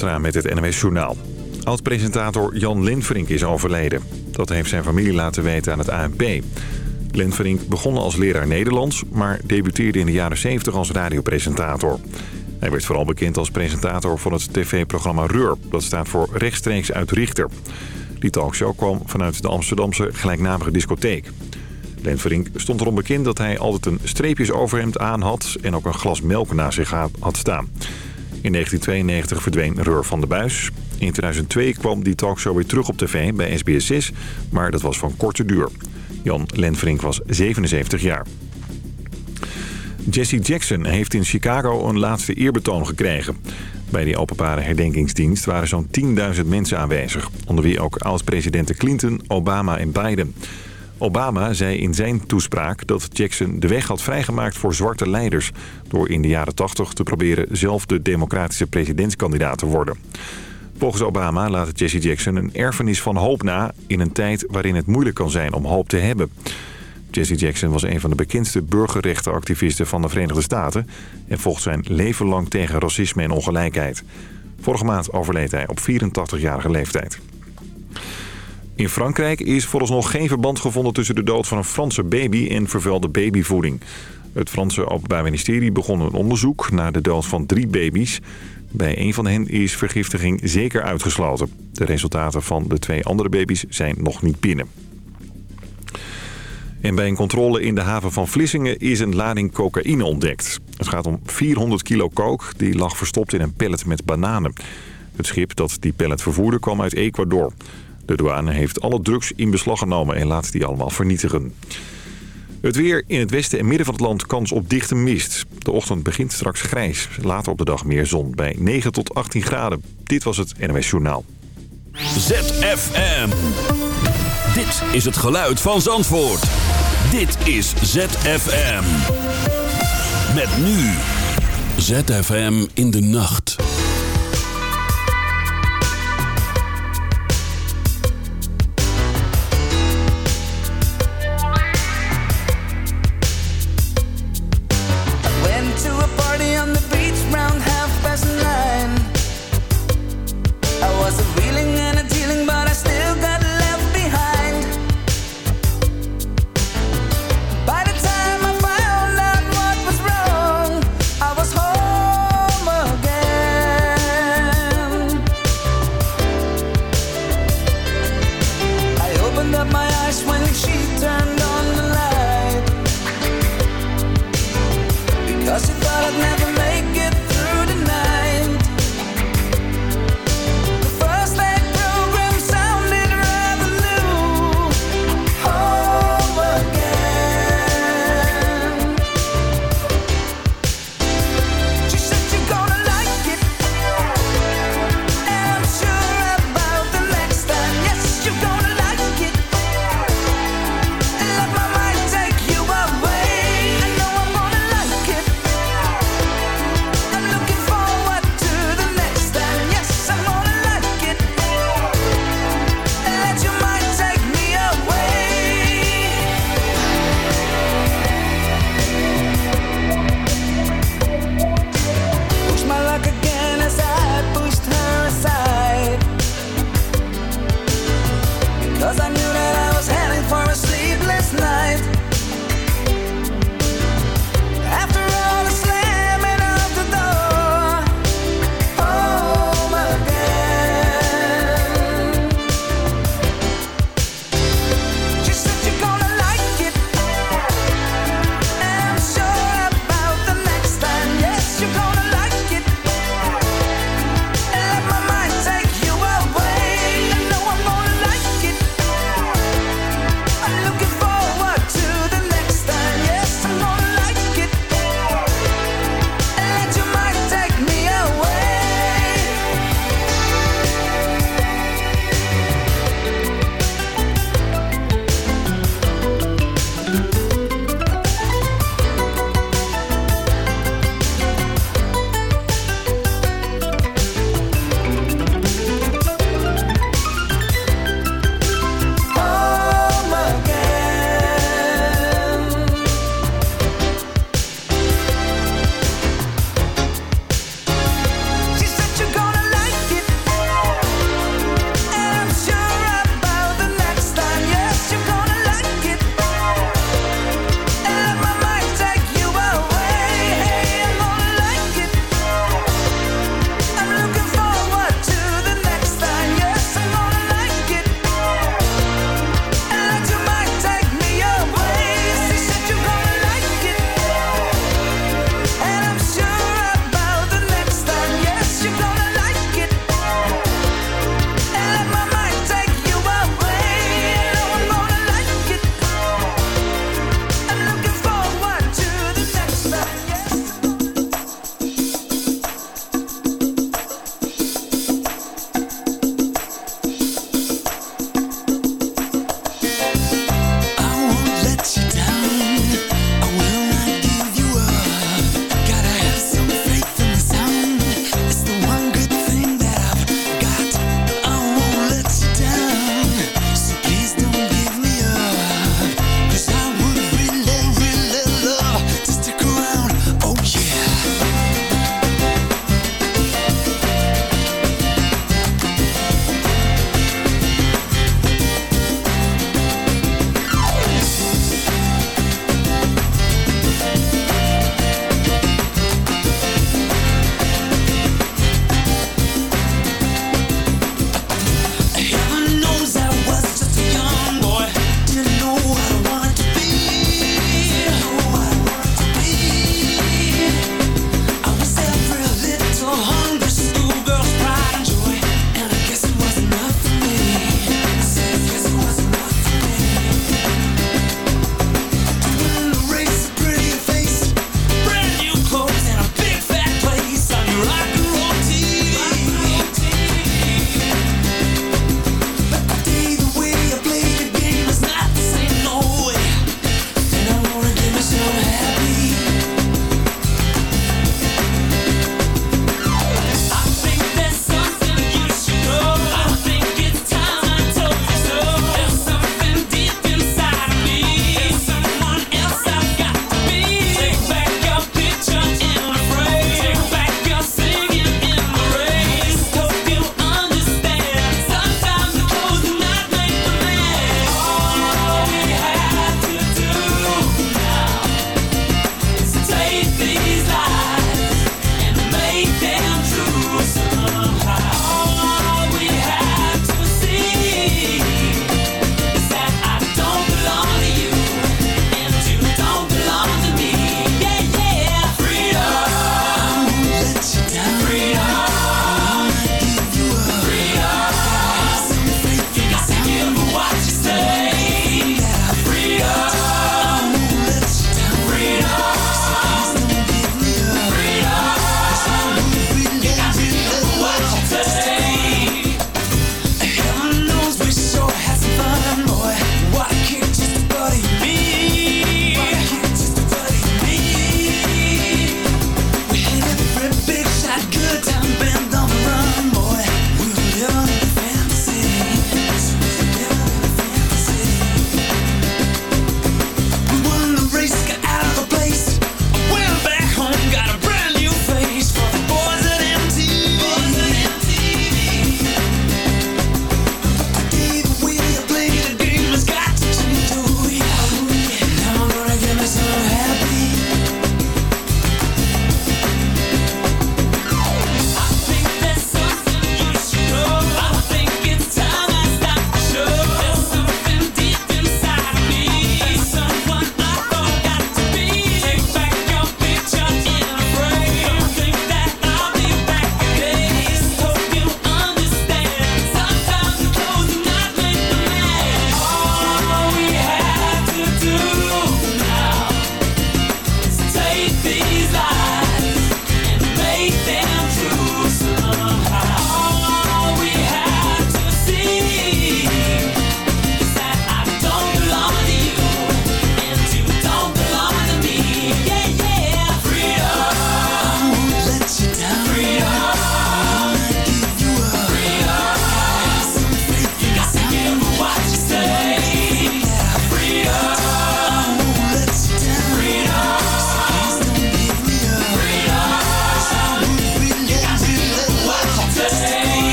Met het NWS Journaal. Oud-presentator Jan Linverink is overleden. Dat heeft zijn familie laten weten aan het ANP. Linverink begon als leraar Nederlands... maar debuteerde in de jaren 70 als radiopresentator. Hij werd vooral bekend als presentator van het tv-programma Reur. Dat staat voor rechtstreeks uit Richter. Die talkshow kwam vanuit de Amsterdamse gelijknamige discotheek. Lenverink stond erom bekend dat hij altijd een streepjesoverhemd aan had... en ook een glas melk naast zich had staan. In 1992 verdween Reur van de Buis. In 2002 kwam die talkshow weer terug op tv bij SBS6, maar dat was van korte duur. Jan Lenverink was 77 jaar. Jesse Jackson heeft in Chicago een laatste eerbetoon gekregen. Bij die openbare herdenkingsdienst waren zo'n 10.000 mensen aanwezig. Onder wie ook oud-presidenten Clinton, Obama en Biden. Obama zei in zijn toespraak dat Jackson de weg had vrijgemaakt voor zwarte leiders... door in de jaren 80 te proberen zelf de democratische presidentskandidaat te worden. Volgens Obama laat Jesse Jackson een erfenis van hoop na... in een tijd waarin het moeilijk kan zijn om hoop te hebben. Jesse Jackson was een van de bekendste burgerrechtenactivisten van de Verenigde Staten... en volgt zijn leven lang tegen racisme en ongelijkheid. Vorige maand overleed hij op 84-jarige leeftijd. In Frankrijk is vooralsnog geen verband gevonden tussen de dood van een Franse baby en vervuilde babyvoeding. Het Franse Openbaar Ministerie begon een onderzoek naar de dood van drie baby's. Bij een van hen is vergiftiging zeker uitgesloten. De resultaten van de twee andere baby's zijn nog niet binnen. En bij een controle in de haven van Vlissingen is een lading cocaïne ontdekt. Het gaat om 400 kilo coke, die lag verstopt in een pallet met bananen. Het schip dat die pallet vervoerde kwam uit Ecuador. De douane heeft alle drugs in beslag genomen en laat die allemaal vernietigen. Het weer in het westen en midden van het land kans op dichte mist. De ochtend begint straks grijs. Later op de dag meer zon bij 9 tot 18 graden. Dit was het NOS Journaal. ZFM. Dit is het geluid van Zandvoort. Dit is ZFM. Met nu. ZFM in de nacht.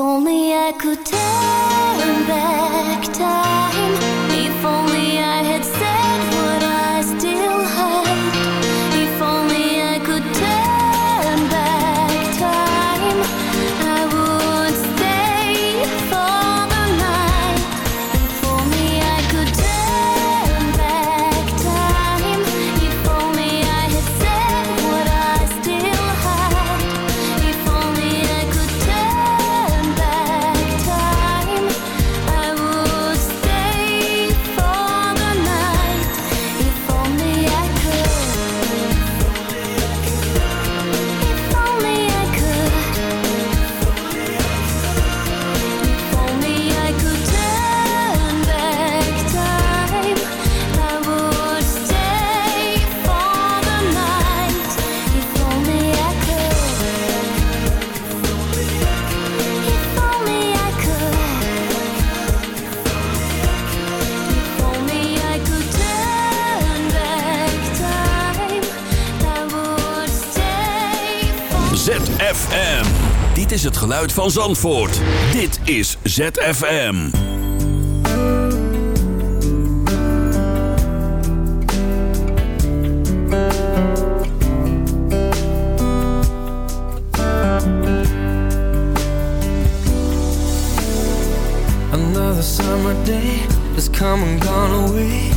only I could turn back time. If only. Is het geluid van Zandvoort. Dit is ZFM. Another summer day has come and gone away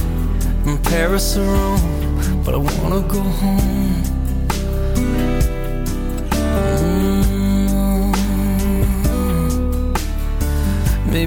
From Paris or Rome, but I wanna go home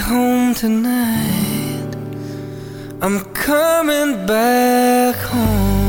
Home tonight. I'm coming back home.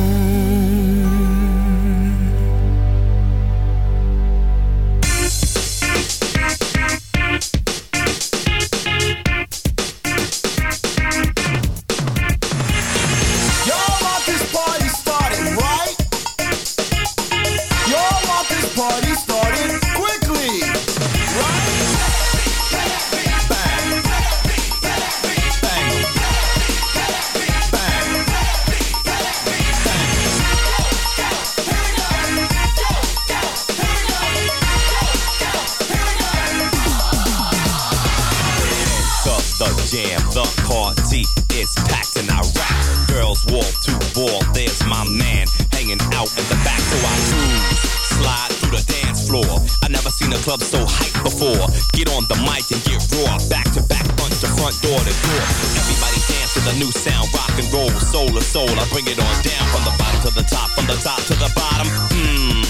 The new sound, rock and roll, soul to soul. I bring it on down from the bottom to the top, from the top to the bottom. Mmm.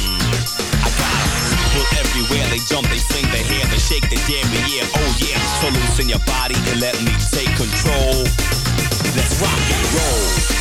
I got 'em. People everywhere, they jump, they swing their hair, they shake their damn yeah, oh yeah. So loosen your body and let me take control. Let's rock and roll.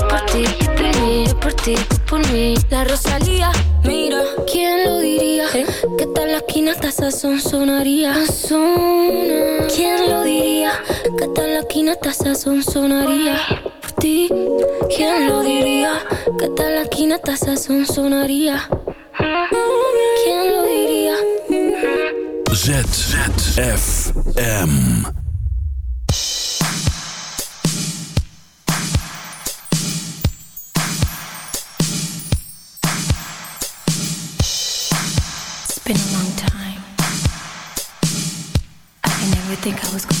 Ti, tú por mí. La Rosalía, mira, ¿quién lo diría? Que tal la esquina hasta sazón sonaría. ¿Quién lo diría? Que tal la esquina hasta sazón sonaría. Por ti, ¿quién lo diría? Que tal la esquina hasta sazón sonaría. ¿Quién lo diría? ZFM. Been a long time. I never think I was gonna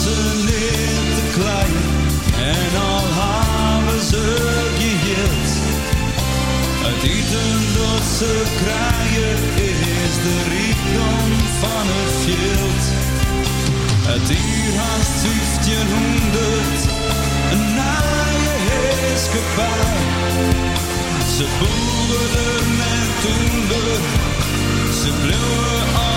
Hassen in te klein en al hebben ze geheeld. Het eten dat ze krijgen is de rijkdom van het veld. Het uur haast 1500, een naaie heerskepaar. Ze boerden en toender, ze bleven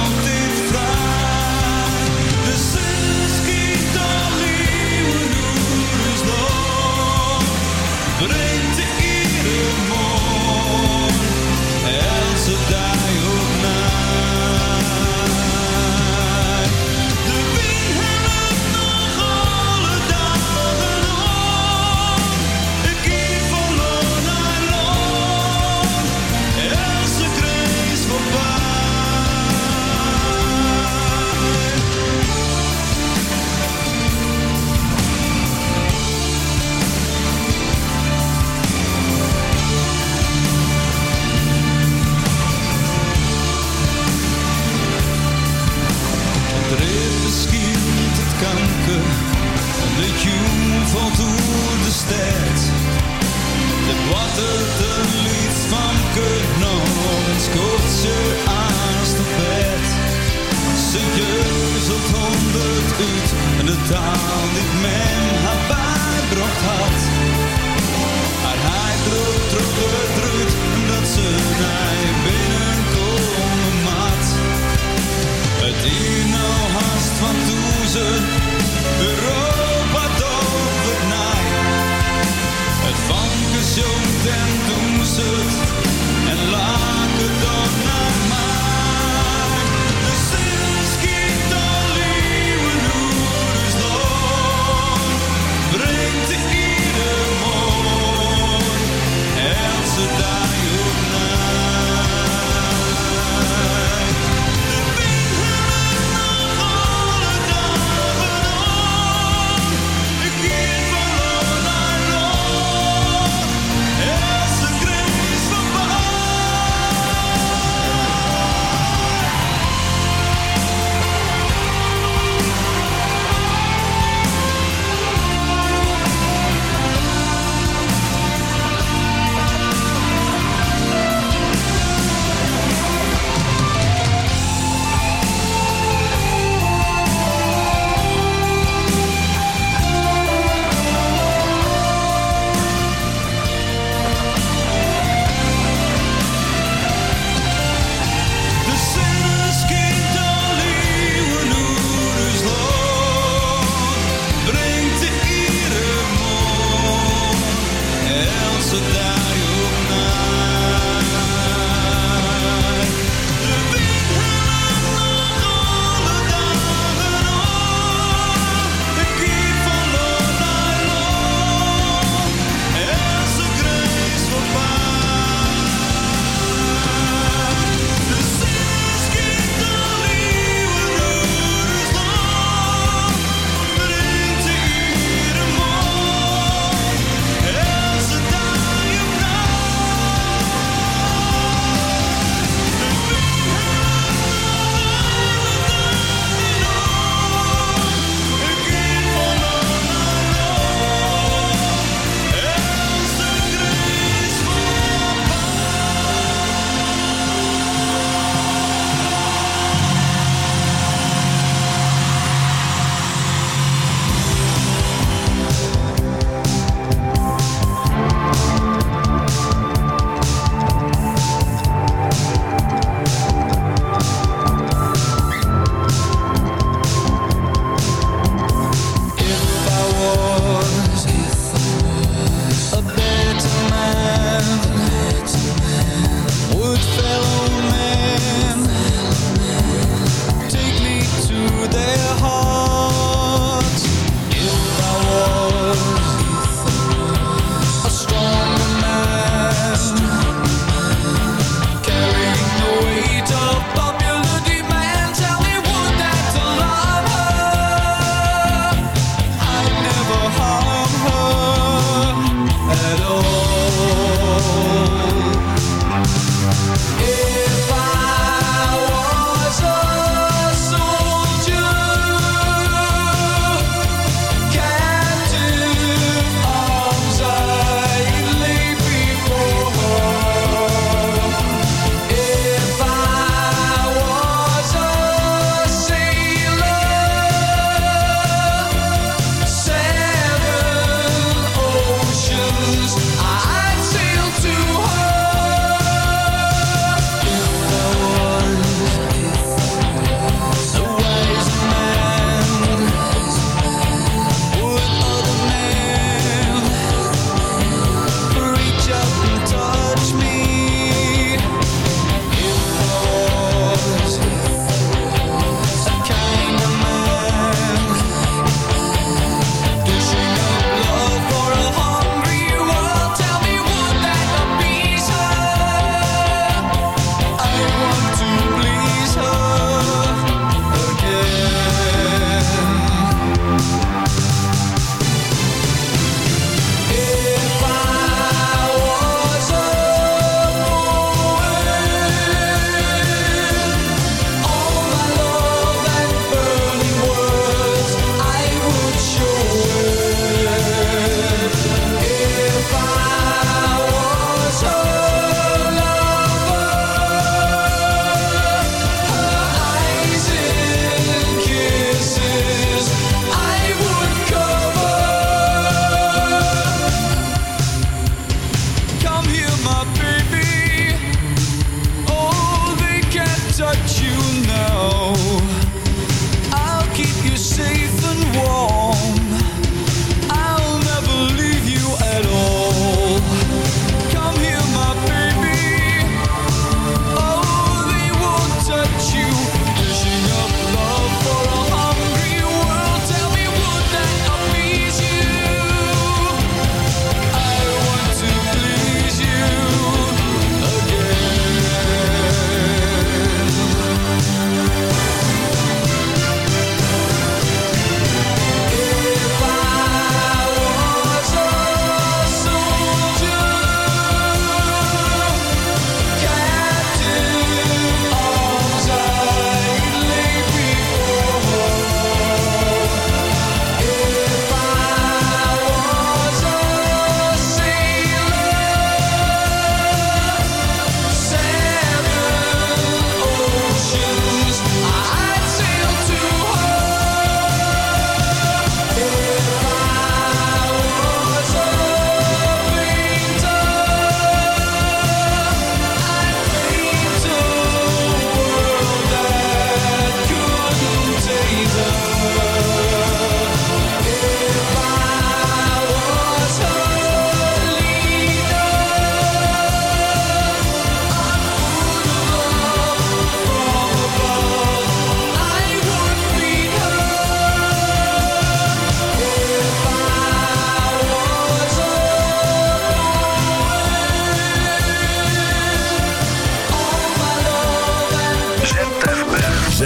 good friend